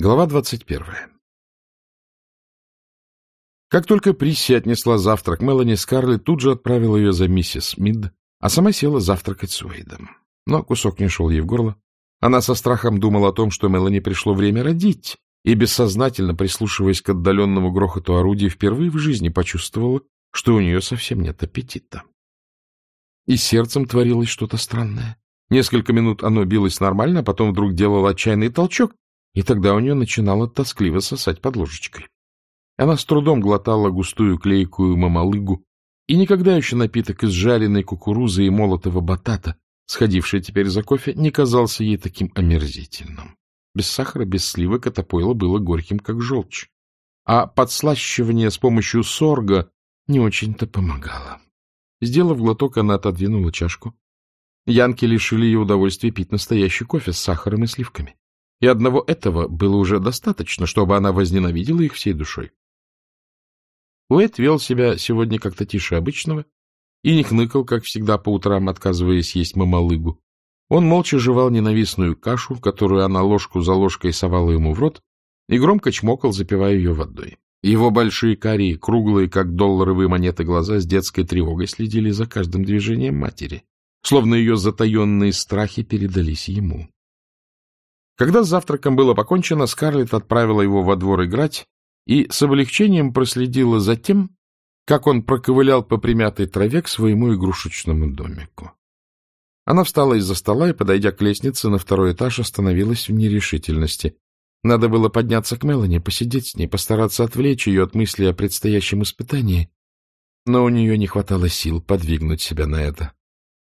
Глава двадцать первая Как только Присси отнесла завтрак Мелани, Скарлетт тут же отправила ее за миссис Мид, а сама села завтракать с Уэйдом. Но кусок не шел ей в горло. Она со страхом думала о том, что Мелани пришло время родить, и, бессознательно прислушиваясь к отдаленному грохоту орудий, впервые в жизни почувствовала, что у нее совсем нет аппетита. И сердцем творилось что-то странное. Несколько минут оно билось нормально, а потом вдруг делало отчаянный толчок, и тогда у нее начинало тоскливо сосать под ложечкой. Она с трудом глотала густую клейкую мамалыгу, и никогда еще напиток из жареной кукурузы и молотого батата, сходивший теперь за кофе, не казался ей таким омерзительным. Без сахара, без сливок это пойло было горьким, как желчь. А подслащивание с помощью сорга не очень-то помогало. Сделав глоток, она отодвинула чашку. Янки лишили ее удовольствия пить настоящий кофе с сахаром и сливками. И одного этого было уже достаточно, чтобы она возненавидела их всей душой. Уэт вел себя сегодня как-то тише обычного и не хныкал, как всегда, по утрам, отказываясь есть мамалыгу. Он молча жевал ненавистную кашу, которую она ложку за ложкой совала ему в рот, и громко чмокал, запивая ее водой. Его большие карие, круглые, как долларовые монеты, глаза с детской тревогой следили за каждым движением матери, словно ее затаенные страхи передались ему. Когда с завтраком было покончено, Скарлетт отправила его во двор играть и с облегчением проследила за тем, как он проковылял по примятой траве к своему игрушечному домику. Она встала из-за стола и, подойдя к лестнице на второй этаж, остановилась в нерешительности. Надо было подняться к Мелани, посидеть с ней, постараться отвлечь ее от мысли о предстоящем испытании. Но у нее не хватало сил подвигнуть себя на это.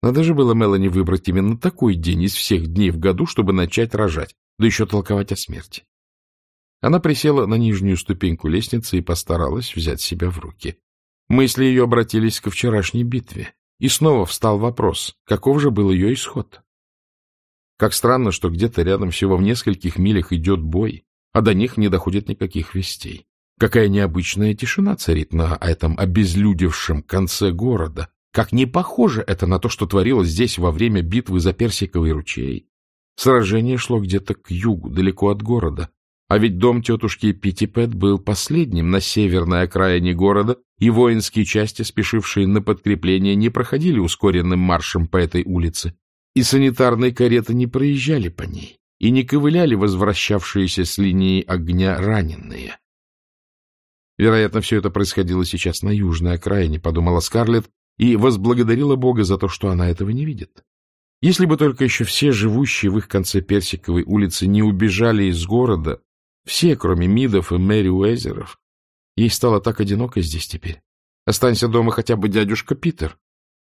Надо же было Мелани выбрать именно такой день из всех дней в году, чтобы начать рожать да еще толковать о смерти. Она присела на нижнюю ступеньку лестницы и постаралась взять себя в руки. Мысли ее обратились ко вчерашней битве, и снова встал вопрос, каков же был ее исход. Как странно, что где-то рядом всего в нескольких милях идет бой, а до них не доходит никаких вестей. Какая необычная тишина царит на этом обезлюдевшем конце города. Как не похоже это на то, что творилось здесь во время битвы за Персиковый ручей. Сражение шло где-то к югу, далеко от города. А ведь дом тетушки Питтипет был последним на северной окраине города, и воинские части, спешившие на подкрепление, не проходили ускоренным маршем по этой улице, и санитарные кареты не проезжали по ней, и не ковыляли возвращавшиеся с линии огня раненые. Вероятно, все это происходило сейчас на южной окраине, подумала Скарлетт, и возблагодарила Бога за то, что она этого не видит. Если бы только еще все живущие в их конце Персиковой улицы не убежали из города, все, кроме Мидов и Мэри Уэзеров, ей стало так одиноко здесь теперь. Останься дома хотя бы дядюшка Питер.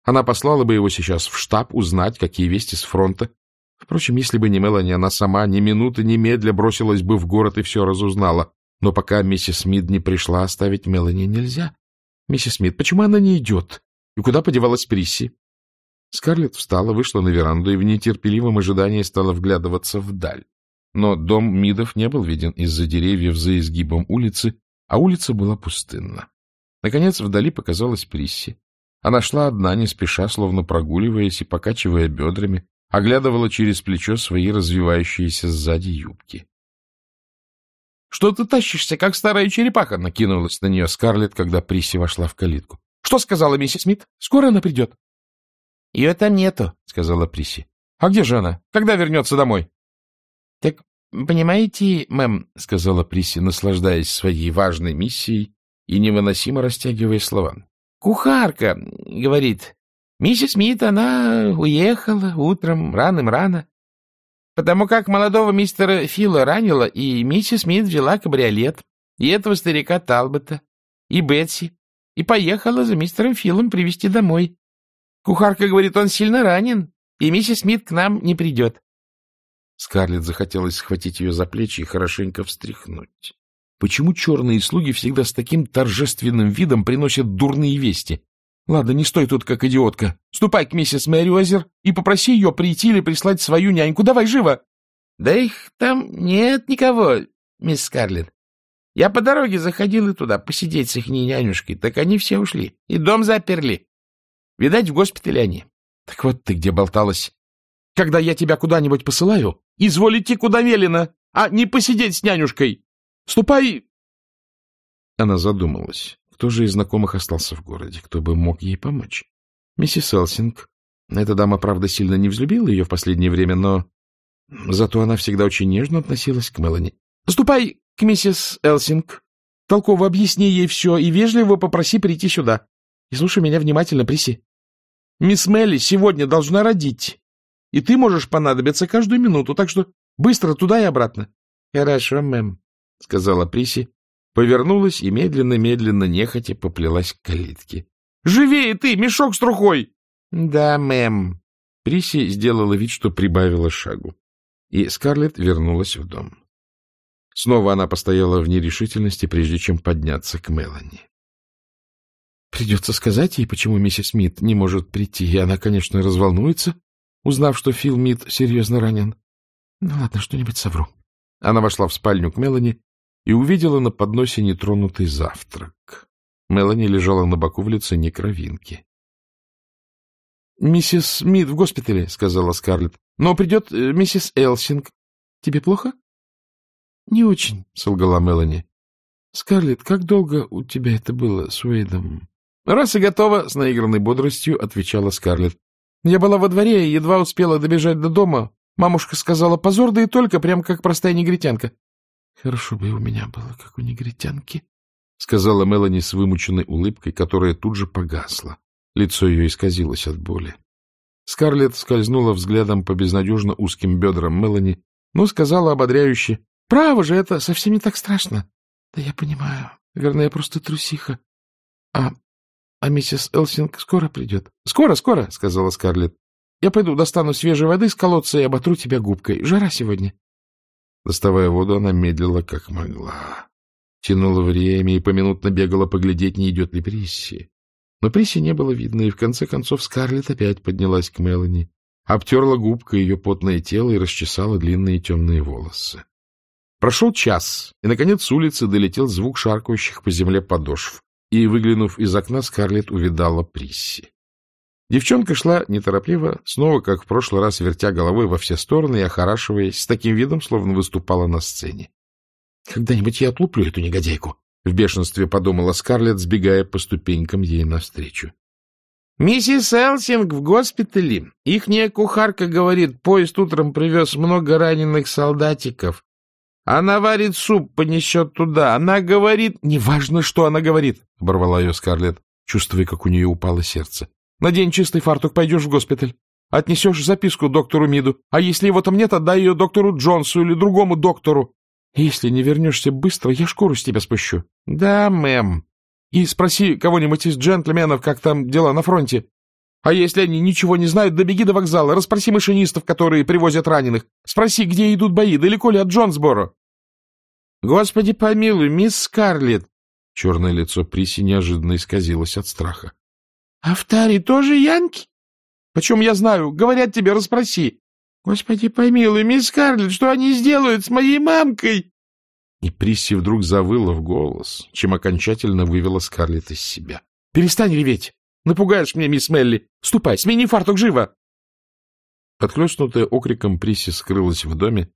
Она послала бы его сейчас в штаб узнать, какие вести с фронта. Впрочем, если бы не Мелани, она сама ни минуты немедля бросилась бы в город и все разузнала. Но пока миссис Мид не пришла, оставить Мелани нельзя. Миссис Мид, почему она не идет? И куда подевалась Присси? Скарлетт встала, вышла на веранду и в нетерпеливом ожидании стала вглядываться вдаль. Но дом Мидов не был виден из-за деревьев за изгибом улицы, а улица была пустынна. Наконец вдали показалась Присси. Она шла одна, не спеша, словно прогуливаясь и покачивая бедрами, оглядывала через плечо свои развивающиеся сзади юбки. — Что ты тащишься, как старая черепаха? — накинулась на нее Скарлетт, когда Присси вошла в калитку. — Что сказала миссис Смит? Скоро она придет. — Ее там нету, — сказала Приси. — А где же она? Когда вернется домой? — Так, понимаете, мэм, — сказала Приси, наслаждаясь своей важной миссией и невыносимо растягивая слова. — Кухарка, — говорит, — миссис Смит, она уехала утром, раным-рано, потому как молодого мистера Фила ранила, и миссис Смит взяла кабриолет, и этого старика Талбота, и Бетси, и поехала за мистером Филом привезти домой. Кухарка говорит, он сильно ранен, и миссис Смит к нам не придет. Скарлетт захотелось схватить ее за плечи и хорошенько встряхнуть. Почему черные слуги всегда с таким торжественным видом приносят дурные вести? Ладно, не стой тут, как идиотка. Ступай к миссис Мэриозер и попроси ее прийти или прислать свою няньку. Давай, живо! Да их там нет никого, мисс Скарлетт. Я по дороге заходила туда посидеть с их нянюшкой, так они все ушли и дом заперли. Видать, в госпитале они. Так вот ты где болталась. Когда я тебя куда-нибудь посылаю, изволите куда велено. а не посидеть с нянюшкой. Ступай!» Она задумалась. Кто же из знакомых остался в городе? Кто бы мог ей помочь? Миссис Элсинг. Эта дама, правда, сильно не взлюбила ее в последнее время, но... Зато она всегда очень нежно относилась к Мелани. «Ступай к миссис Элсинг. Толково объясни ей все и вежливо попроси прийти сюда. И слушай меня внимательно, Приси. Мисс Мелли сегодня должна родить, и ты можешь понадобиться каждую минуту, так что быстро туда и обратно. — Хорошо, мэм, — сказала Приси, повернулась и медленно-медленно, нехотя, поплелась к калитке. — Живее ты, мешок с трухой! — Да, мэм. Приси сделала вид, что прибавила шагу, и Скарлетт вернулась в дом. Снова она постояла в нерешительности, прежде чем подняться к Мелани. Придется сказать ей, почему миссис Мит не может прийти, и она, конечно, разволнуется, узнав, что Фил Мит серьезно ранен. Ну ладно, что-нибудь совру. Она вошла в спальню к Мелани и увидела на подносе нетронутый завтрак. Мелани лежала на боку в лице некровинки. — Миссис Смит в госпитале, — сказала Скарлетт. — Но придет э, миссис Элсинг. Тебе плохо? — Не очень, — солгала Мелани. — Скарлетт, как долго у тебя это было с Уэйдом? — Раз и готово, — с наигранной бодростью отвечала Скарлетт. — Я была во дворе и едва успела добежать до дома. Мамушка сказала, позор, да и только, прям как простая негритянка. — Хорошо бы у меня было, как у негритянки, — сказала Мелани с вымученной улыбкой, которая тут же погасла. Лицо ее исказилось от боли. Скарлетт скользнула взглядом по безнадежно узким бедрам Мелани, но сказала ободряюще, — Право же, это совсем не так страшно. — Да я понимаю. Верно, я просто трусиха. А, а миссис Элсинг скоро придет? — Скоро, скоро, — сказала Скарлетт. — Я пойду достану свежей воды с колодца и оботру тебя губкой. Жара сегодня. Доставая воду, она медлила, как могла. Тянула время и поминутно бегала поглядеть, не идет ли Присси. Но Присси не было видно, и в конце концов Скарлетт опять поднялась к Мелани, обтерла губкой ее потное тело и расчесала длинные темные волосы. Прошел час, и, наконец, с улицы долетел звук шаркающих по земле подошв, и, выглянув из окна, Скарлетт увидала Присси. Девчонка шла неторопливо, снова, как в прошлый раз, вертя головой во все стороны и охорашиваясь, с таким видом, словно выступала на сцене. — Когда-нибудь я отлуплю эту негодяйку, — в бешенстве подумала Скарлетт, сбегая по ступенькам ей навстречу. — Миссис Элсинг в госпитале. Ихняя кухарка говорит, поезд утром привез много раненых солдатиков. Она варит суп, понесет туда. Она говорит... — Неважно, что она говорит, — оборвала ее Скарлетт, чувствуя, как у нее упало сердце. — Надень чистый фартук, пойдешь в госпиталь. Отнесешь записку доктору Миду. А если его там нет, отдай ее доктору Джонсу или другому доктору. Если не вернешься быстро, я шкуру с тебя спущу. — Да, мэм. И спроси кого-нибудь из джентльменов, как там дела на фронте. А если они ничего не знают, добеги до вокзала, расспроси машинистов, которые привозят раненых. Спроси, где идут бои, далеко ли от Джонсборо. — Господи помилуй, мисс Скарлетт! Черное лицо Приси неожиданно исказилось от страха. — А в Таре тоже янки? — Почем я знаю? Говорят тебе, расспроси. — Господи помилуй, мисс Скарлетт, что они сделают с моей мамкой? И Присси вдруг завыла в голос, чем окончательно вывела Скарлетт из себя. — Перестань реветь! Напугаешь мне, мисс Мелли! Ступай, смени фартук, живо! Подхлестнутая окриком, Присси скрылась в доме,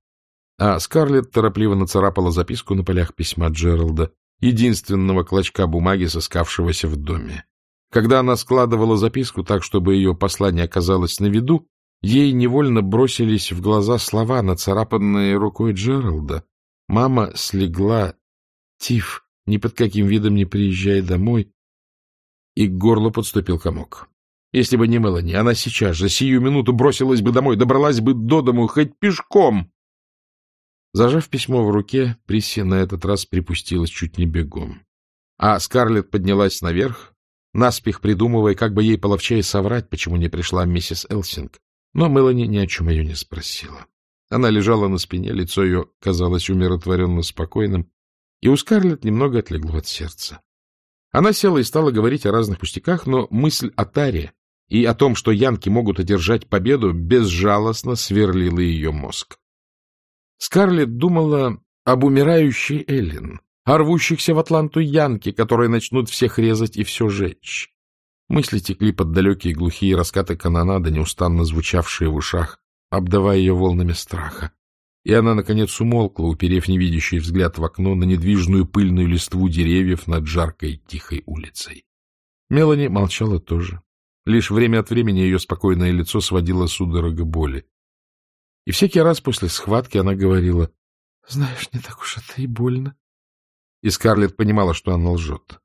а Скарлетт торопливо нацарапала записку на полях письма Джералда, единственного клочка бумаги, сыскавшегося в доме. Когда она складывала записку так, чтобы ее послание оказалось на виду, ей невольно бросились в глаза слова, нацарапанные рукой Джералда. Мама слегла, Тиф, ни под каким видом не приезжай домой, и к горлу подступил комок. Если бы не Мелани, она сейчас же, сию минуту бросилась бы домой, добралась бы до дому хоть пешком. Зажав письмо в руке, Присси на этот раз припустилась чуть не бегом. А Скарлетт поднялась наверх, наспех придумывая, как бы ей половчее соврать, почему не пришла миссис Элсинг. Но Мелани ни о чем ее не спросила. Она лежала на спине, лицо ее казалось умиротворенно спокойным, и у Скарлетт немного отлегло от сердца. Она села и стала говорить о разных пустяках, но мысль о Таре и о том, что янки могут одержать победу, безжалостно сверлила ее мозг. Скарлетт думала об умирающей Эллен, о рвущихся в Атланту янки, которые начнут всех резать и все жечь. Мысли текли под далекие глухие раскаты канонады, неустанно звучавшие в ушах, обдавая ее волнами страха. И она, наконец, умолкла, уперев невидящий взгляд в окно на недвижную пыльную листву деревьев над жаркой тихой улицей. Мелани молчала тоже. Лишь время от времени ее спокойное лицо сводило судорога боли. И всякий раз после схватки она говорила, — Знаешь, не так уж это и больно. И Скарлетт понимала, что она лжет.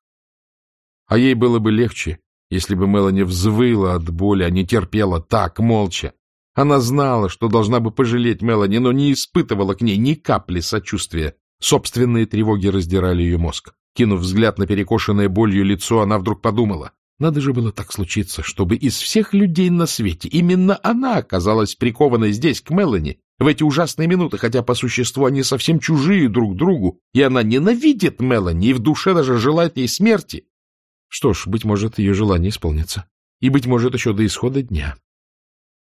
А ей было бы легче, если бы Мелани взвыла от боли, а не терпела так, молча. Она знала, что должна бы пожалеть Мелани, но не испытывала к ней ни капли сочувствия. Собственные тревоги раздирали ее мозг. Кинув взгляд на перекошенное болью лицо, она вдруг подумала, надо же было так случиться, чтобы из всех людей на свете именно она оказалась прикованной здесь, к Мелани, в эти ужасные минуты, хотя по существу они совсем чужие друг другу, и она ненавидит Мелани и в душе даже желает ей смерти. Что ж, быть может, ее желание исполнится. И, быть может, еще до исхода дня.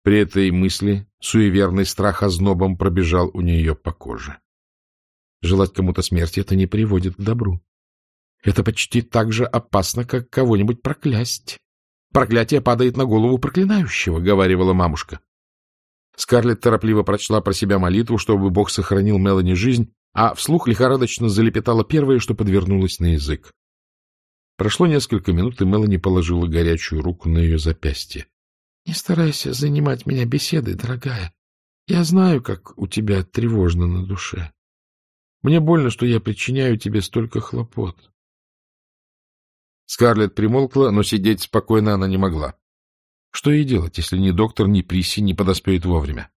При этой мысли суеверный страх ознобом пробежал у нее по коже. Желать кому-то смерти — это не приводит к добру. Это почти так же опасно, как кого-нибудь проклясть. Проклятие падает на голову проклинающего, — говаривала мамушка. Скарлетт торопливо прочла про себя молитву, чтобы Бог сохранил Мелани жизнь, а вслух лихорадочно залепетала первое, что подвернулось на язык. Прошло несколько минут, и Мелани положила горячую руку на ее запястье. — Не старайся занимать меня беседой, дорогая. Я знаю, как у тебя тревожно на душе. Мне больно, что я причиняю тебе столько хлопот. Скарлетт примолкла, но сидеть спокойно она не могла. Что ей делать, если ни доктор, ни Приси не подоспеют вовремя?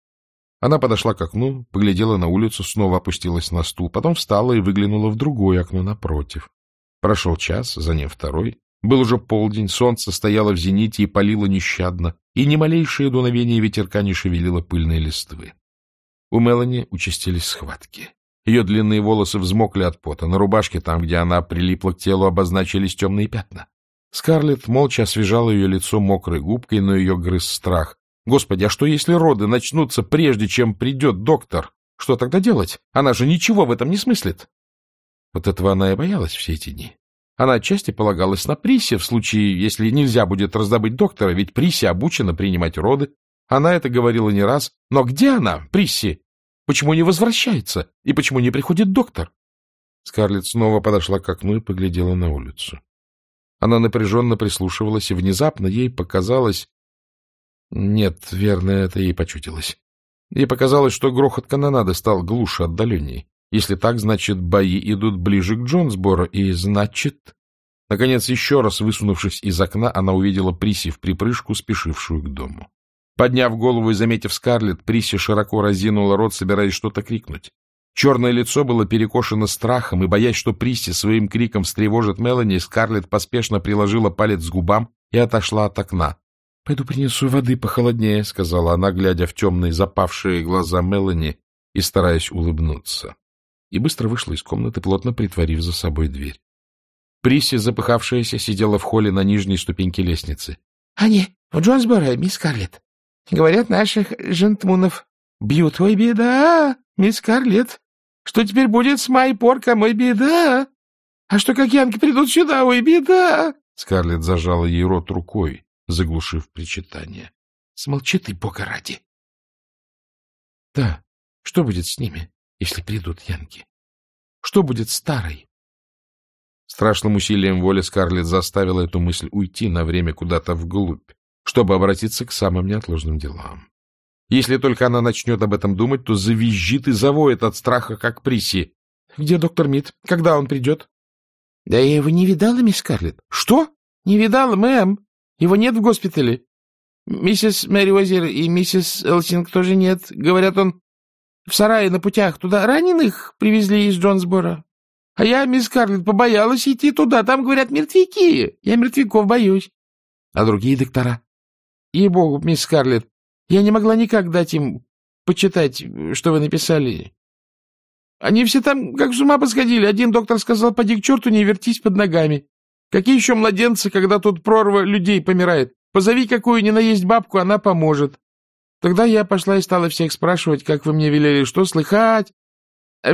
Она подошла к окну, поглядела на улицу, снова опустилась на стул, потом встала и выглянула в другое окно напротив. Прошел час, за ним второй. Был уже полдень, солнце стояло в зените и палило нещадно, и ни малейшее дуновение ветерка не шевелило пыльные листвы. У Мелани участились схватки. Ее длинные волосы взмокли от пота. На рубашке, там, где она прилипла к телу, обозначились темные пятна. Скарлетт молча освежала ее лицо мокрой губкой, но ее грыз страх. Господи, а что, если роды начнутся, прежде чем придет доктор? Что тогда делать? Она же ничего в этом не смыслит. Вот этого она и боялась все эти дни. Она отчасти полагалась на Присе в случае, если нельзя будет раздобыть доктора, ведь Присе обучена принимать роды. Она это говорила не раз. Но где она, Присси? Почему не возвращается? И почему не приходит доктор? Скарлетт снова подошла к окну и поглядела на улицу. Она напряженно прислушивалась, и внезапно ей показалось... Нет, верно, это ей почутилось. Ей показалось, что грохот канонады стал глуше, отдаленней. Если так, значит, бои идут ближе к Джонсборо, и значит... Наконец, еще раз высунувшись из окна, она увидела Приси в припрыжку, спешившую к дому. Подняв голову и заметив Скарлетт, Приси широко разинула рот, собираясь что-то крикнуть. Черное лицо было перекошено страхом, и, боясь, что Приси своим криком встревожит Мелани, Скарлетт поспешно приложила палец к губам и отошла от окна. — Пойду принесу воды похолоднее, — сказала она, глядя в темные запавшие глаза Мелани и стараясь улыбнуться. И быстро вышла из комнаты, плотно притворив за собой дверь. Приси, запыхавшаяся, сидела в холле на нижней ступеньке лестницы. — Они в Джонсборо, мисс Скарлетт. Говорят, наших жентмунов бьют. Ой, беда, мисс Карлет. Что теперь будет с моей порком? Ой, беда. А что, как янки придут сюда? Ой, беда. Скарлет зажала ей рот рукой, заглушив причитание. Смолчи ты, бога ради. Да, что будет с ними, если придут янки? Что будет старой? Страшным усилием воли Скарлетт заставила эту мысль уйти на время куда-то вглубь чтобы обратиться к самым неотложным делам. Если только она начнет об этом думать, то завизжит и завоет от страха, как Приси. — Где доктор Мид? Когда он придет? — Да я его не видала, мисс Карлетт. — Что? — Не видала, мэм. Его нет в госпитале. Миссис Мэри Уазер и миссис Элсинг тоже нет. Говорят, он в сарае на путях туда раненых привезли из Джонсбора. А я, мисс Карлетт, побоялась идти туда. Там, говорят, мертвяки. Я мертвяков боюсь. А другие доктора? Ей-богу, мисс Скарлетт, я не могла никак дать им почитать, что вы написали. Они все там как с ума посходили. Один доктор сказал, поди к черту, не вертись под ногами. Какие еще младенцы, когда тут прорва людей помирает? Позови какую ни наесть бабку, она поможет. Тогда я пошла и стала всех спрашивать, как вы мне велели, что слыхать.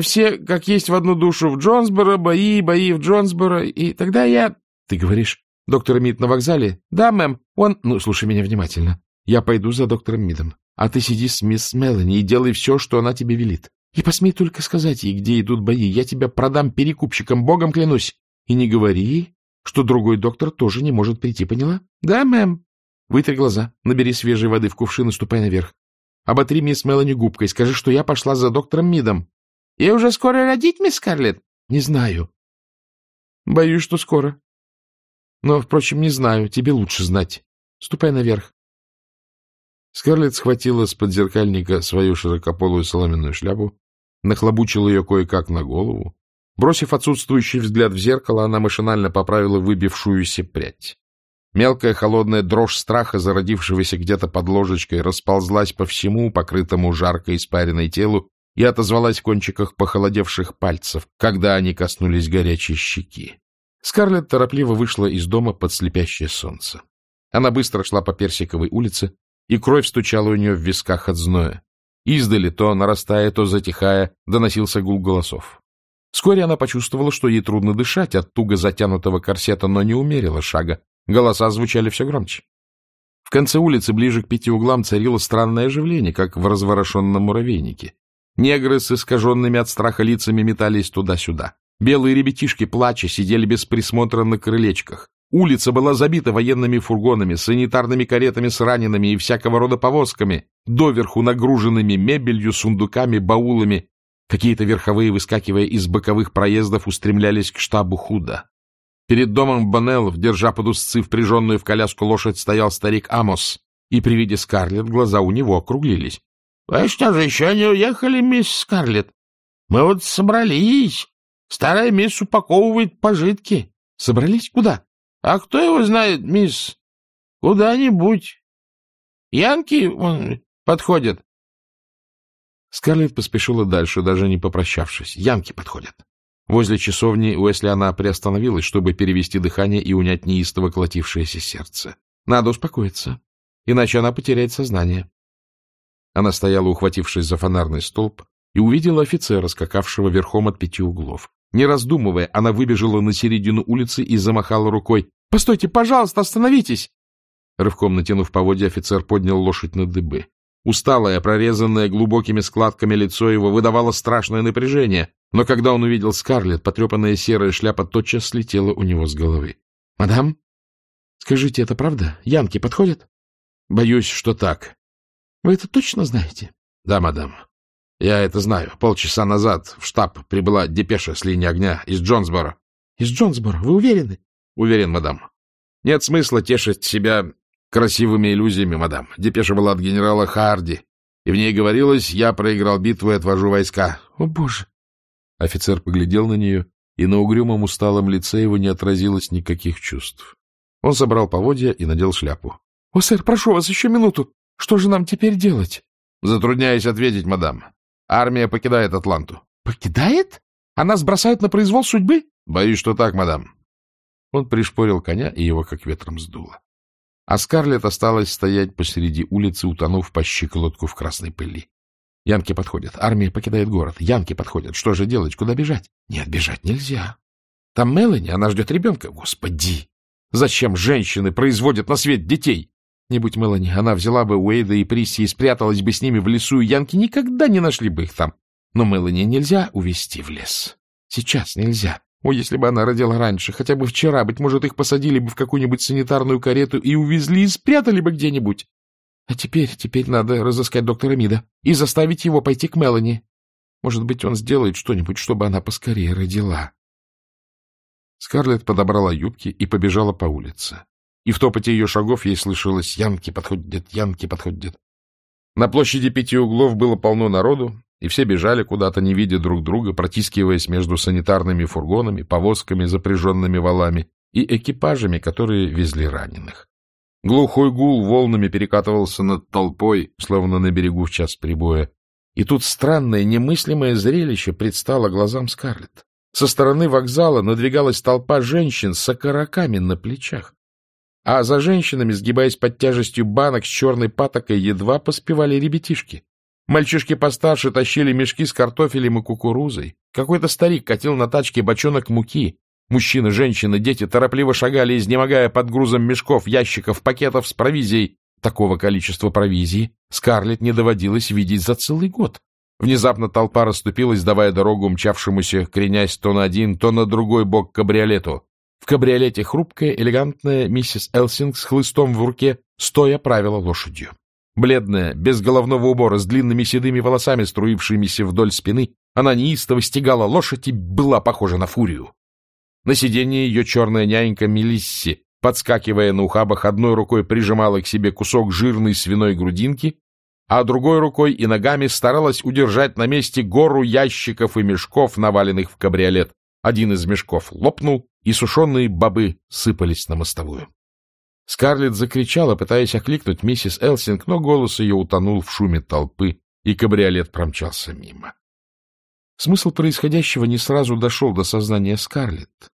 Все, как есть в одну душу, в Джонсборо, бои, бои в Джонсборо. И тогда я... Ты говоришь, Доктор Мид на вокзале? Да, мэм. Он... Ну, слушай меня внимательно. Я пойду за доктором Мидом. А ты сиди с мисс Мелани и делай все, что она тебе велит. И посмей только сказать ей, где идут бои. Я тебя продам перекупщикам, богом клянусь. И не говори, что другой доктор тоже не может прийти, поняла? Да, мэм. Вытри глаза, набери свежей воды в кувшин и ступай наверх. Оботри мисс Мелани губкой, скажи, что я пошла за доктором Мидом. — Я уже скоро родить, мисс Скарлетт? — Не знаю. — Боюсь, что скоро. Но, впрочем, не знаю, тебе лучше знать. Ступай наверх. Скарлетт схватила с подзеркальника свою широкополую соломенную шляпу, нахлобучила ее кое-как на голову. Бросив отсутствующий взгляд в зеркало, она машинально поправила выбившуюся прядь. Мелкая холодная дрожь страха, зародившегося где-то под ложечкой, расползлась по всему покрытому жарко испаренной телу и отозвалась в кончиках похолодевших пальцев, когда они коснулись горячей щеки. Скарлетт торопливо вышла из дома под слепящее солнце. Она быстро шла по Персиковой улице, и кровь стучала у нее в висках от зноя. Издали, то нарастая, то затихая, доносился гул голосов. Вскоре она почувствовала, что ей трудно дышать от туго затянутого корсета, но не умерила шага. Голоса звучали все громче. В конце улицы, ближе к пяти углам, царило странное оживление, как в разворошенном муравейнике. Негры с искаженными от страха лицами метались туда-сюда. Белые ребятишки, плача, сидели без присмотра на крылечках. Улица была забита военными фургонами, санитарными каретами с ранеными и всякого рода повозками, доверху нагруженными мебелью, сундуками, баулами. Какие-то верховые, выскакивая из боковых проездов, устремлялись к штабу худа. Перед домом Боннеллов, держа под узцы впряженную в коляску лошадь, стоял старик Амос, и при виде Скарлетт глаза у него округлились. — Вы что же, еще не уехали, мисс Скарлетт? Мы вот собрались. Старая мисс упаковывает пожитки. — Собрались? Куда? — А кто его знает, мисс? Куда-нибудь. Янки он, подходят. Скарлетт поспешила дальше, даже не попрощавшись. Янки подходят. Возле часовни Уэсли она приостановилась, чтобы перевести дыхание и унять неистово колотившееся сердце. Надо успокоиться, иначе она потеряет сознание. Она стояла, ухватившись за фонарный столб, и увидела офицера, скакавшего верхом от пяти углов. Не раздумывая, она выбежала на середину улицы и замахала рукой. — Постойте, пожалуйста, остановитесь! Рывком натянув поводья, офицер поднял лошадь на дыбы. Усталое, прорезанное глубокими складками лицо его выдавало страшное напряжение, но когда он увидел Скарлетт, потрепанная серая шляпа тотчас слетела у него с головы. — Мадам, скажите, это правда? Янки подходят? — Боюсь, что так. — Вы это точно знаете? — Да, мадам. Я это знаю. Полчаса назад в штаб прибыла депеша с линии огня из Джонсборо. — Из Джонсборо? Вы уверены? — Уверен, мадам. Нет смысла тешить себя красивыми иллюзиями, мадам. Депеша была от генерала Харди, и в ней говорилось «Я проиграл битву и отвожу войска». — О, боже! Офицер поглядел на нее, и на угрюмом усталом лице его не отразилось никаких чувств. Он собрал поводья и надел шляпу. — О, сэр, прошу вас, еще минуту. Что же нам теперь делать? — Затрудняюсь ответить, мадам. Армия покидает Атланту. — Покидает? А нас бросают на произвол судьбы? — Боюсь, что так, мадам. Он пришпорил коня, и его как ветром сдуло. А Скарлетт осталась стоять посреди улицы, утонув по щиколотку в красной пыли. Янки подходят. Армия покидает город. Янки подходят. Что же делать? Куда бежать? Нет, бежать нельзя. Там Мелани, она ждет ребенка. Господи! Зачем женщины производят на свет детей? Не будь Мелани, она взяла бы Уэйда и Присси и спряталась бы с ними в лесу, и янки никогда не нашли бы их там. Но Мелани нельзя увезти в лес. Сейчас нельзя. О, если бы она родила раньше, хотя бы вчера, быть может, их посадили бы в какую-нибудь санитарную карету и увезли и спрятали бы где-нибудь. А теперь, теперь надо разыскать доктора Мида и заставить его пойти к Мелани. Может быть, он сделает что-нибудь, чтобы она поскорее родила. Скарлетт подобрала юбки и побежала по улице и в топоте ее шагов ей слышалось «Янки подходят, Янки подходят». На площади пяти углов было полно народу, и все бежали куда-то, не видя друг друга, протискиваясь между санитарными фургонами, повозками, запряженными валами и экипажами, которые везли раненых. Глухой гул волнами перекатывался над толпой, словно на берегу в час прибоя. И тут странное, немыслимое зрелище предстало глазам Скарлетт. Со стороны вокзала надвигалась толпа женщин с окороками на плечах а за женщинами, сгибаясь под тяжестью банок с черной патокой, едва поспевали ребятишки. Мальчишки постарше тащили мешки с картофелем и кукурузой. Какой-то старик катил на тачке бочонок муки. Мужчины, женщины, дети торопливо шагали, изнемогая под грузом мешков, ящиков, пакетов с провизией. Такого количества провизии Скарлетт не доводилось видеть за целый год. Внезапно толпа расступилась, давая дорогу мчавшемуся, кренясь то на один, то на другой бок кабриолету. В кабриолете хрупкая, элегантная миссис Элсинг с хлыстом в руке, стоя правила лошадью. Бледная, без головного убора, с длинными седыми волосами, струившимися вдоль спины, она неистово стегала лошадь и была похожа на фурию. На сиденье ее черная нянька Мелисси, подскакивая на ухабах, одной рукой прижимала к себе кусок жирной свиной грудинки, а другой рукой и ногами старалась удержать на месте гору ящиков и мешков, наваленных в кабриолет. Один из мешков лопнул, и сушеные бобы сыпались на мостовую. Скарлетт закричала, пытаясь окликнуть миссис Элсинг, но голос ее утонул в шуме толпы, и кабриолет промчался мимо. Смысл происходящего не сразу дошел до сознания Скарлетт.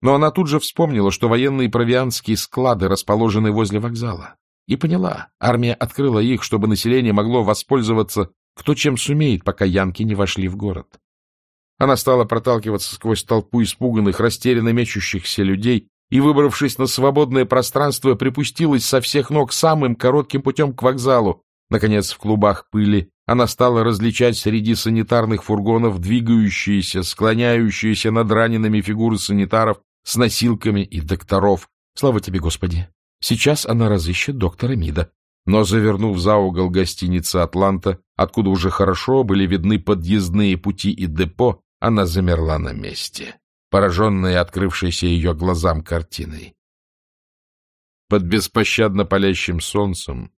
Но она тут же вспомнила, что военные провианские склады расположены возле вокзала. И поняла, армия открыла их, чтобы население могло воспользоваться кто чем сумеет, пока янки не вошли в город. Она стала проталкиваться сквозь толпу испуганных, растерянно мечущихся людей и, выбравшись на свободное пространство, припустилась со всех ног самым коротким путем к вокзалу. Наконец, в клубах пыли она стала различать среди санитарных фургонов двигающиеся, склоняющиеся над ранеными фигуры санитаров с носилками и докторов. Слава тебе, Господи! Сейчас она разыщет доктора Мида. Но, завернув за угол гостиницы «Атланта», откуда уже хорошо были видны подъездные пути и депо, она замерла на месте, пораженная открывшейся ее глазам картиной. Под беспощадно палящим солнцем,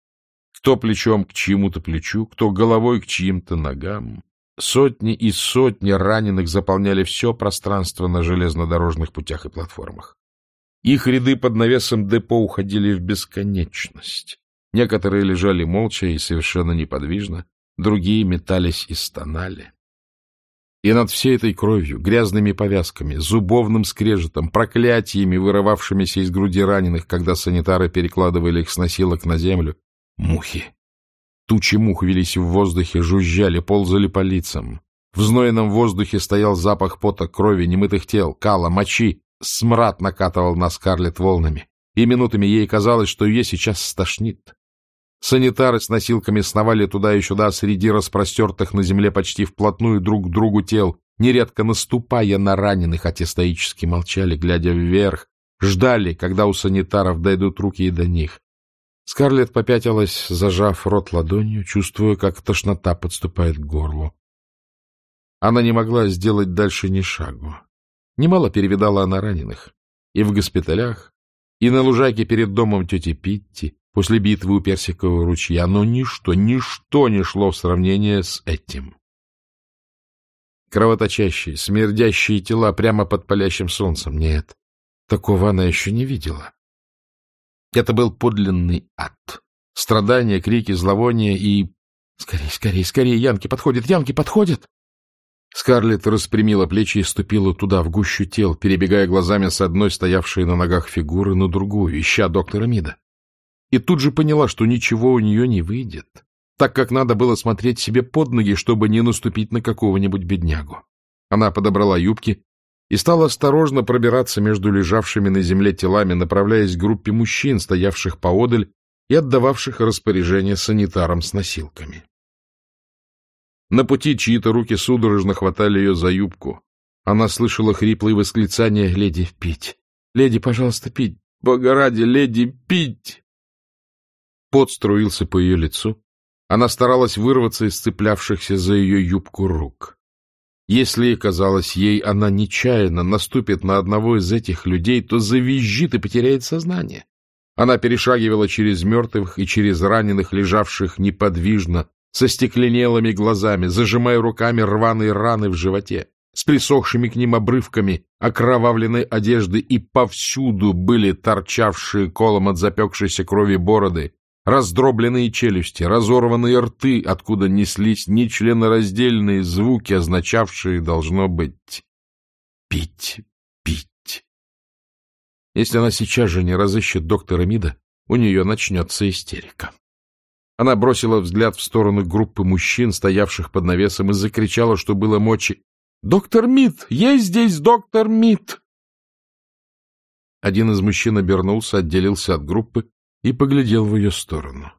кто плечом к чьему-то плечу, кто головой к чьим-то ногам, сотни и сотни раненых заполняли все пространство на железнодорожных путях и платформах. Их ряды под навесом депо уходили в бесконечность. Некоторые лежали молча и совершенно неподвижно, другие метались и стонали. И над всей этой кровью, грязными повязками, зубовным скрежетом, проклятиями, вырывавшимися из груди раненых, когда санитары перекладывали их с носилок на землю, мухи. Тучи мух велись в воздухе, жужжали, ползали по лицам. В знойном воздухе стоял запах пота, крови, немытых тел, кала, мочи. Смрад накатывал на Скарлетт волнами, и минутами ей казалось, что ее сейчас стошнит. Санитары с носилками сновали туда и сюда среди распростертых на земле почти вплотную друг к другу тел, нередко наступая на раненых, а те стоически молчали, глядя вверх, ждали, когда у санитаров дойдут руки и до них. Скарлетт попятилась, зажав рот ладонью, чувствуя, как тошнота подступает к горлу. Она не могла сделать дальше ни шагу. Немало перевидала она раненых. И в госпиталях, и на лужайке перед домом тети Питти, после битвы у Персикового ручья, но ничто, ничто не шло в сравнение с этим. Кровоточащие, смердящие тела прямо под палящим солнцем. Нет, такого она еще не видела. Это был подлинный ад. Страдания, крики, зловония и... Скорей, скорей, скорее, Янки подходят, Янки подходят! Скарлетт распрямила плечи и ступила туда, в гущу тел, перебегая глазами с одной стоявшей на ногах фигуры на другую, ища доктора Мида. И тут же поняла, что ничего у нее не выйдет, так как надо было смотреть себе под ноги, чтобы не наступить на какого-нибудь беднягу. Она подобрала юбки и стала осторожно пробираться между лежавшими на земле телами, направляясь к группе мужчин, стоявших поодаль и отдававших распоряжение санитарам с носилками. На пути чьи-то руки судорожно хватали ее за юбку. Она слышала хриплые восклицания «Леди, пить! Леди, пожалуйста, пить! Бога ради, леди, пить!» Пот струился по ее лицу. Она старалась вырваться из цеплявшихся за ее юбку рук. Если, казалось ей, она нечаянно наступит на одного из этих людей, то завизжит и потеряет сознание. Она перешагивала через мертвых и через раненых, лежавших неподвижно, со стекленелыми глазами, зажимая руками рваные раны в животе, с присохшими к ним обрывками окровавленной одежды, и повсюду были торчавшие колом от запекшейся крови бороды, раздробленные челюсти, разорванные рты, откуда неслись нечленораздельные звуки, означавшие, должно быть, пить, пить. Если она сейчас же не разыщет доктора Мида, у нее начнется истерика. Она бросила взгляд в сторону группы мужчин, стоявших под навесом, и закричала, что было мочи. — Доктор Мид! Есть здесь доктор Мид! Один из мужчин обернулся, отделился от группы и поглядел в ее сторону.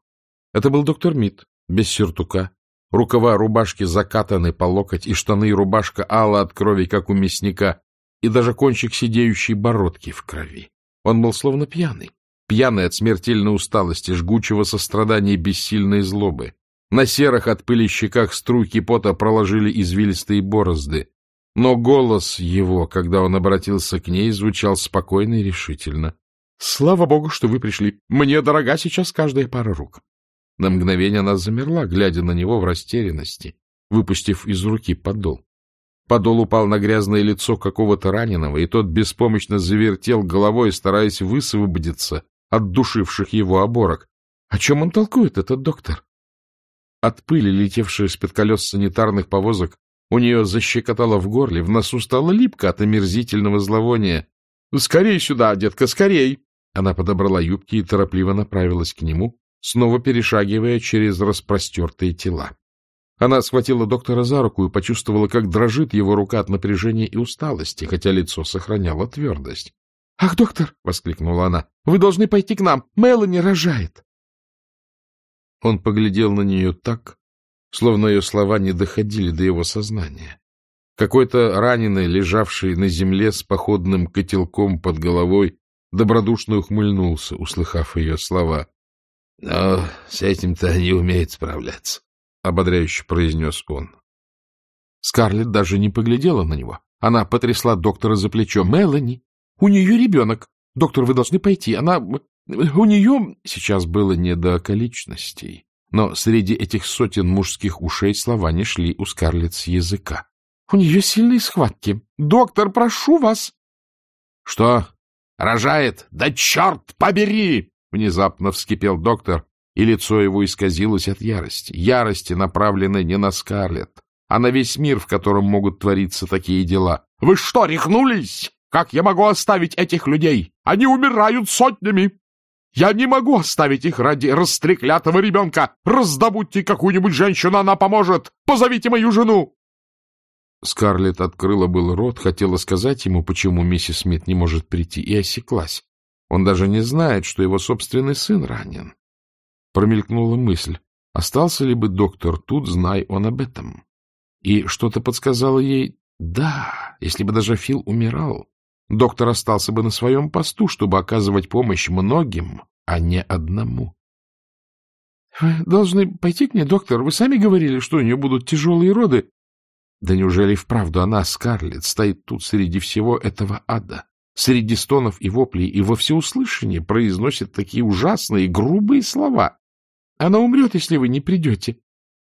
Это был доктор Мид, без сюртука, Рукава рубашки закатаны по локоть, и штаны и рубашка ала от крови, как у мясника, и даже кончик сидеющей бородки в крови. Он был словно пьяный, пьяный от смертельной усталости, жгучего сострадания бессильной злобы. На серых от пыли щеках струйки пота проложили извилистые борозды. Но голос его, когда он обратился к ней, звучал спокойно и решительно. — Слава богу, что вы пришли. Мне дорога сейчас каждая пара рук. На мгновение она замерла, глядя на него в растерянности, выпустив из руки подол. Подол упал на грязное лицо какого-то раненого, и тот беспомощно завертел головой, стараясь высвободиться от душивших его оборок. О чем он толкует, этот доктор? От пыли, летевшей из-под колес санитарных повозок, у нее защекотало в горле, в носу стало липко от омерзительного зловония. — Скорей сюда, детка, скорей! Она подобрала юбки и торопливо направилась к нему, снова перешагивая через распростертые тела. Она схватила доктора за руку и почувствовала, как дрожит его рука от напряжения и усталости, хотя лицо сохраняло твердость. — Ах, доктор! — воскликнула она. — Вы должны пойти к нам. Мелани рожает. Он поглядел на нее так, словно ее слова не доходили до его сознания. Какой-то раненый, лежавший на земле с походным котелком под головой, добродушно ухмыльнулся, услыхав ее слова. — Но с этим-то они умеют справляться, — ободряюще произнес он. Скарлетт даже не поглядела на него. Она потрясла доктора за плечо. — Мелани, у нее ребенок. Доктор, вы должны пойти. Она... У нее... Сейчас было не до околичностей. Но среди этих сотен мужских ушей слова не шли у Скарлетт с языка. — У нее сильные схватки. Доктор, прошу вас. — Что? Рожает? Да черт побери! Внезапно вскипел доктор, и лицо его исказилось от ярости. Ярости, направленной не на Скарлетт, а на весь мир, в котором могут твориться такие дела. — Вы что, рехнулись? Как я могу оставить этих людей? Они умирают сотнями! Я не могу оставить их ради растреклятого ребенка! Раздобудьте какую-нибудь женщину, она поможет! Позовите мою жену!» Скарлетт открыла был рот, хотела сказать ему, почему миссис Смит не может прийти, и осеклась. Он даже не знает, что его собственный сын ранен. Промелькнула мысль, остался ли бы доктор тут, знай он об этом. И что-то подсказало ей, да, если бы даже Фил умирал, доктор остался бы на своем посту, чтобы оказывать помощь многим, а не одному. — Вы должны пойти к ней, доктор. Вы сами говорили, что у нее будут тяжелые роды. Да неужели вправду она, Скарлетт, стоит тут среди всего этого ада? Среди стонов и воплей и во всеуслышание произносит такие ужасные, грубые слова. Она умрет, если вы не придете.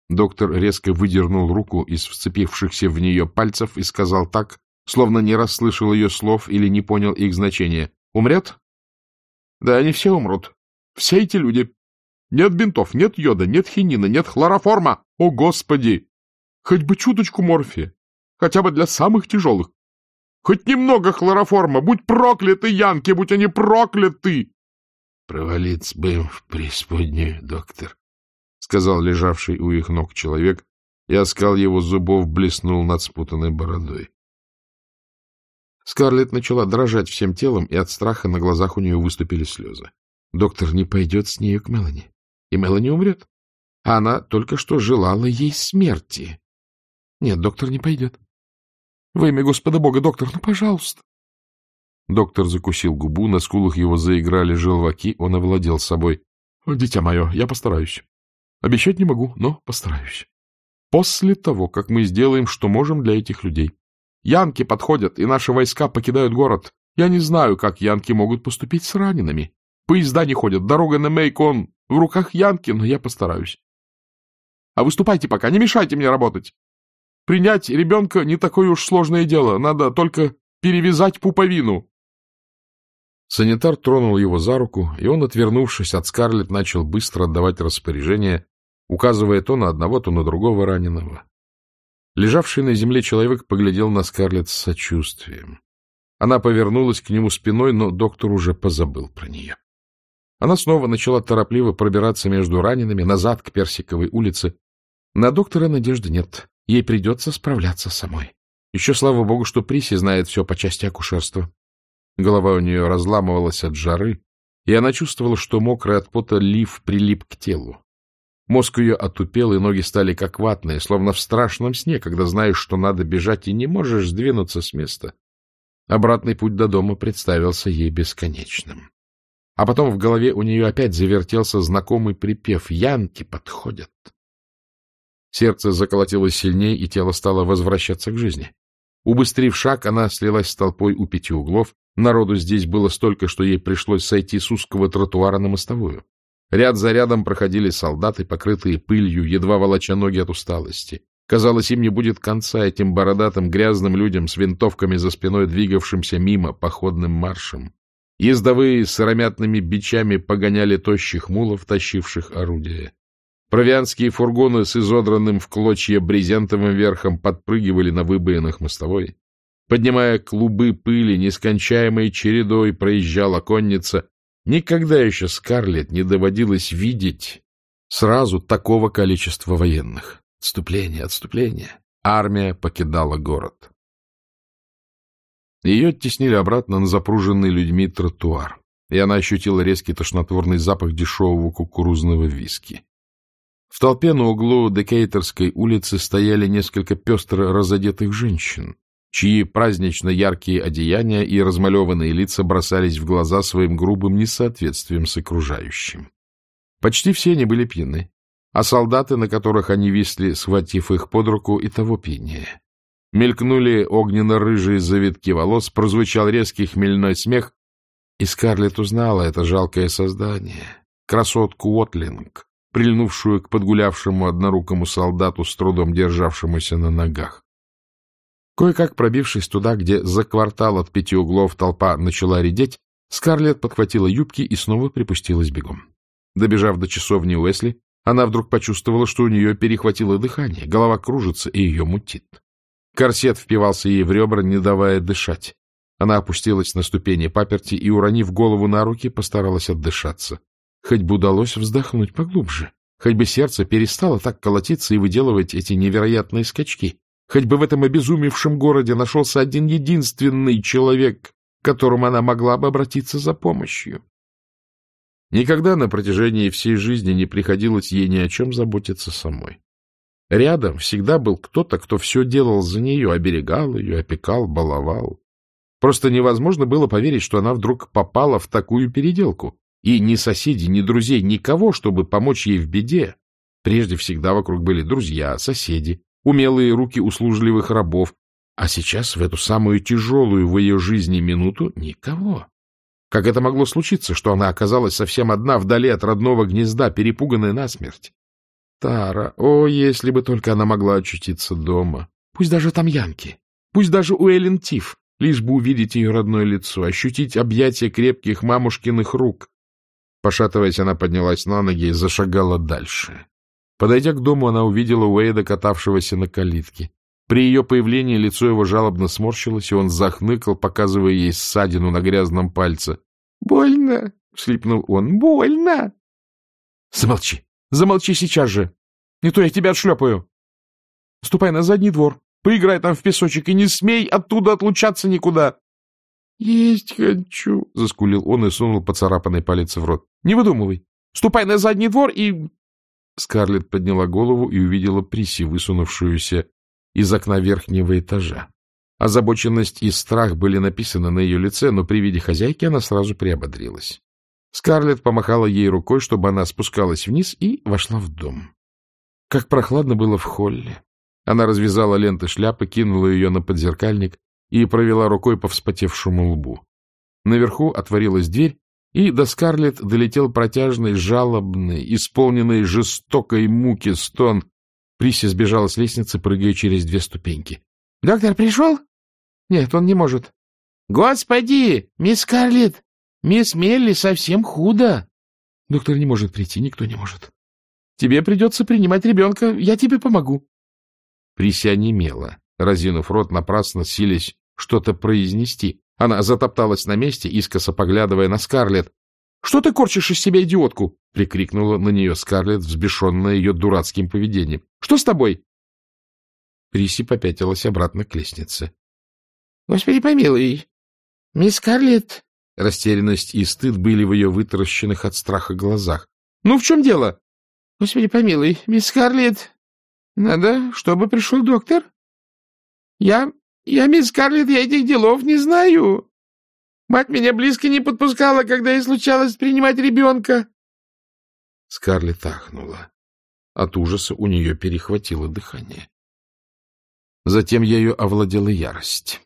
Доктор резко выдернул руку из вцепившихся в нее пальцев и сказал так, словно не расслышал ее слов или не понял их значения. «Умрет?» «Да, они все умрут. Все эти люди. Нет бинтов, нет йода, нет хинина, нет хлороформа. О, Господи! Хоть бы чуточку морфия, хотя бы для самых тяжелых. Хоть немного хлороформа. Будь прокляты, янки, будь они прокляты!» «Провалиться бы им в преисподнюю, доктор», — сказал лежавший у их ног человек, и оскал его зубов блеснул над спутанной бородой. Скарлетт начала дрожать всем телом, и от страха на глазах у нее выступили слезы. Доктор не пойдет с нею к Мелани, и Мелани умрет. А она только что желала ей смерти. Нет, доктор не пойдет. Во имя Господа Бога, доктор, ну, пожалуйста. Доктор закусил губу, на скулах его заиграли желваки, он овладел собой. — Дитя мое, я постараюсь. Обещать не могу, но постараюсь. После того, как мы сделаем, что можем для этих людей. Янки подходят, и наши войска покидают город. Я не знаю, как янки могут поступить с ранеными. Поезда не ходят, дорога на Мейкон в руках янки, но я постараюсь. А выступайте пока, не мешайте мне работать. Принять ребенка не такое уж сложное дело, надо только перевязать пуповину. Санитар тронул его за руку, и он, отвернувшись от Скарлетт, начал быстро отдавать распоряжение, указывая то на одного, то на другого раненого. Лежавший на земле человек поглядел на Скарлетт с сочувствием. Она повернулась к нему спиной, но доктор уже позабыл про нее. Она снова начала торопливо пробираться между ранеными назад к Персиковой улице. На доктора надежды нет. Ей придется справляться самой. Еще слава богу, что Приси знает все по части акушерства. Голова у нее разламывалась от жары, и она чувствовала, что мокрый от пота лиф прилип к телу. Мозг ее отупел, и ноги стали как ватные, словно в страшном сне, когда знаешь, что надо бежать, и не можешь сдвинуться с места. Обратный путь до дома представился ей бесконечным. А потом в голове у нее опять завертелся знакомый припев «Янки подходят». Сердце заколотилось сильнее, и тело стало возвращаться к жизни. Убыстрив шаг, она слилась с толпой у пяти углов. Народу здесь было столько, что ей пришлось сойти с узкого тротуара на мостовую. Ряд за рядом проходили солдаты, покрытые пылью, едва волоча ноги от усталости. Казалось, им не будет конца этим бородатым грязным людям с винтовками за спиной, двигавшимся мимо походным маршем. Ездовые с сыромятными бичами погоняли тощих мулов, тащивших орудия. Провианские фургоны с изодранным в клочья брезентовым верхом подпрыгивали на выбоинах мостовой. Поднимая клубы пыли, нескончаемой чередой проезжала конница, Никогда еще Скарлетт не доводилось видеть сразу такого количества военных. Отступление, отступление. Армия покидала город. Ее оттеснили обратно на запруженный людьми тротуар, и она ощутила резкий тошнотворный запах дешевого кукурузного виски. В толпе на углу Декейтерской улицы стояли несколько пестро разодетых женщин, чьи празднично яркие одеяния и размалеванные лица бросались в глаза своим грубым несоответствием с окружающим. Почти все они были пьяны, а солдаты, на которых они висли, схватив их под руку, и того пьянее. Мелькнули огненно-рыжие завитки волос, прозвучал резкий хмельной смех, и Скарлетт узнала это жалкое создание, красотку Уотлинг, прильнувшую к подгулявшему однорукому солдату, с трудом державшемуся на ногах. Кое-как пробившись туда, где за квартал от пяти углов толпа начала редеть, Скарлетт подхватила юбки и снова припустилась бегом. Добежав до часовни Уэсли, она вдруг почувствовала, что у нее перехватило дыхание, голова кружится и ее мутит. Корсет впивался ей в ребра, не давая дышать. Она опустилась на ступени паперти и, уронив голову на руки, постаралась отдышаться. Хоть бы удалось вздохнуть поглубже, хоть бы сердце перестало так колотиться и выделывать эти невероятные скачки. Хоть бы в этом обезумевшем городе нашелся один единственный человек, к которому она могла бы обратиться за помощью. Никогда на протяжении всей жизни не приходилось ей ни о чем заботиться самой. Рядом всегда был кто-то, кто все делал за нее, оберегал ее, опекал, баловал. Просто невозможно было поверить, что она вдруг попала в такую переделку. И ни соседей, ни друзей, никого, чтобы помочь ей в беде. Прежде всегда вокруг были друзья, соседи, умелые руки услужливых рабов, а сейчас, в эту самую тяжелую в ее жизни минуту, никого. Как это могло случиться, что она оказалась совсем одна, вдали от родного гнезда, перепуганная насмерть? Тара, о, если бы только она могла очутиться дома. Пусть даже там Янки, пусть даже у Эллен Тиф, лишь бы увидеть ее родное лицо, ощутить объятия крепких мамушкиных рук. Пошатываясь, она поднялась на ноги и зашагала дальше. Подойдя к дому, она увидела Уэйда, катавшегося на калитке. При ее появлении лицо его жалобно сморщилось, и он захныкал, показывая ей ссадину на грязном пальце. — Больно! — вслипнул он. — Больно! — Замолчи! Замолчи сейчас же! Не то я тебя отшлепаю! Ступай на задний двор, поиграй там в песочек и не смей оттуда отлучаться никуда! — Есть хочу! — заскулил он и сунул поцарапанный палец в рот. — Не выдумывай! Ступай на задний двор и Скарлетт подняла голову и увидела Приси, высунувшуюся из окна верхнего этажа. Озабоченность и страх были написаны на ее лице, но при виде хозяйки она сразу приободрилась. Скарлетт помахала ей рукой, чтобы она спускалась вниз, и вошла в дом. Как прохладно было в холле. Она развязала ленты шляпы, кинула ее на подзеркальник и провела рукой по вспотевшему лбу. Наверху отворилась дверь, и до Скарлетт долетел протяжный, жалобный, исполненный жестокой муки стон. Приси сбежала с лестницы, прыгая через две ступеньки. — Доктор пришел? — Нет, он не может. — Господи, мисс Скарлетт, мисс Мелли совсем худо. — Доктор не может прийти, никто не может. — Тебе придется принимать ребенка, я тебе помогу. Прися онемела, разинув рот, напрасно сились что-то произнести. Она затопталась на месте, искоса поглядывая на Скарлетт. — Что ты корчишь из себя идиотку? — прикрикнула на нее Скарлетт, взбешенная ее дурацким поведением. — Что с тобой? Приси попятилась обратно к лестнице. — Господи помилуй, мисс Скарлетт! Растерянность и стыд были в ее вытаращенных от страха глазах. — Ну, в чем дело? — Господи помилуй, мисс Скарлетт, надо, чтобы пришел доктор. Я... я, мисс Скарлетт, я этих делов не знаю. Мать меня близко не подпускала, когда ей случалось принимать ребенка. Скарлетт ахнула. От ужаса у нее перехватило дыхание. Затем ею овладела ярость.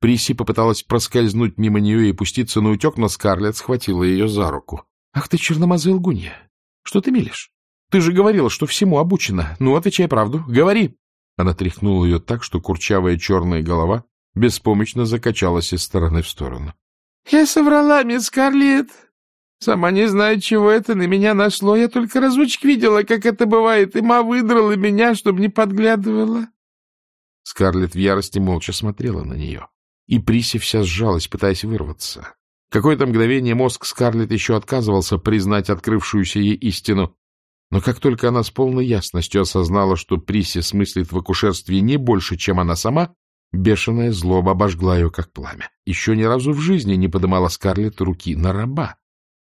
Приси попыталась проскользнуть мимо нее и пуститься на утек, но Скарлетт схватила ее за руку. — Ах ты, черномазая лгунья! Что ты мелешь? Ты же говорила, что всему обучена. Ну, отвечай правду. Говори! Она тряхнула ее так, что курчавая черная голова беспомощно закачалась из стороны в сторону. — Я соврала, мисс Скарлетт. Сама не знаю, чего это на меня нашло. Я только разочек видела, как это бывает, и ма выдрала меня, чтобы не подглядывала. Скарлетт в ярости молча смотрела на нее и Приси вся сжалась, пытаясь вырваться. Какое-то мгновение мозг Скарлетт еще отказывался признать открывшуюся ей истину, но как только она с полной ясностью осознала, что Приси смыслит в акушерстве не больше, чем она сама, бешеная злоба обожгла ее, как пламя. Еще ни разу в жизни не подымала Скарлетт руки на раба.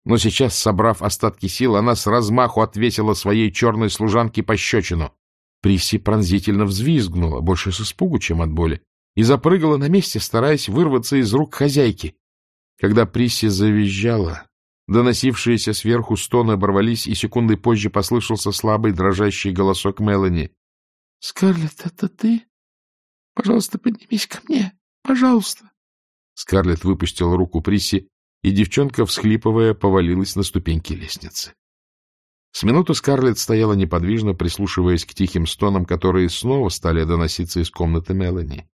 Но сейчас, собрав остатки сил, она с размаху отвесила своей черной служанке пощечину. Приси пронзительно взвизгнула, больше с испугу, чем от боли и запрыгала на месте, стараясь вырваться из рук хозяйки. Когда Присси завизжала, доносившиеся сверху стоны оборвались, и секунды позже послышался слабый дрожащий голосок Мелани. — Скарлетт, это ты? Пожалуйста, поднимись ко мне. Пожалуйста. Скарлетт выпустила руку Присси, и девчонка, всхлипывая, повалилась на ступеньки лестницы. С минуту Скарлетт стояла неподвижно, прислушиваясь к тихим стонам, которые снова стали доноситься из комнаты Мелани.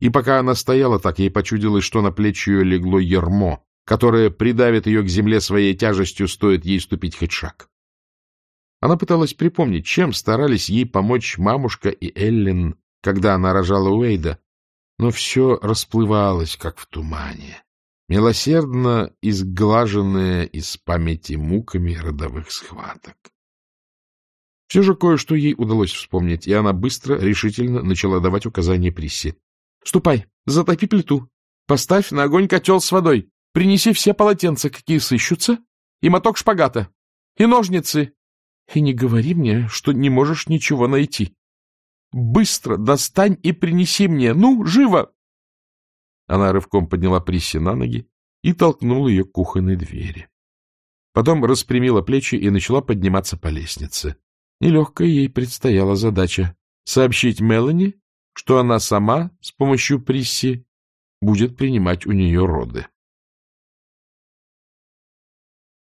И пока она стояла так, ей почудилось, что на плечи ее легло ермо, которое придавит ее к земле своей тяжестью, стоит ей ступить хоть шаг. Она пыталась припомнить, чем старались ей помочь мамушка и Эллен, когда она рожала Уэйда, но все расплывалось, как в тумане, милосердно изглаженное из памяти муками родовых схваток. Все же кое-что ей удалось вспомнить, и она быстро, решительно начала давать указания Приссе. Ступай, затопи плиту, поставь на огонь котел с водой, принеси все полотенца, какие сыщутся, и моток шпагата, и ножницы. И не говори мне, что не можешь ничего найти. Быстро достань и принеси мне. Ну, живо!» Она рывком подняла Присси на ноги и толкнула ее к кухонной двери. Потом распрямила плечи и начала подниматься по лестнице. Нелегкая ей предстояла задача — сообщить Мелани, что она сама с помощью Присси будет принимать у нее роды.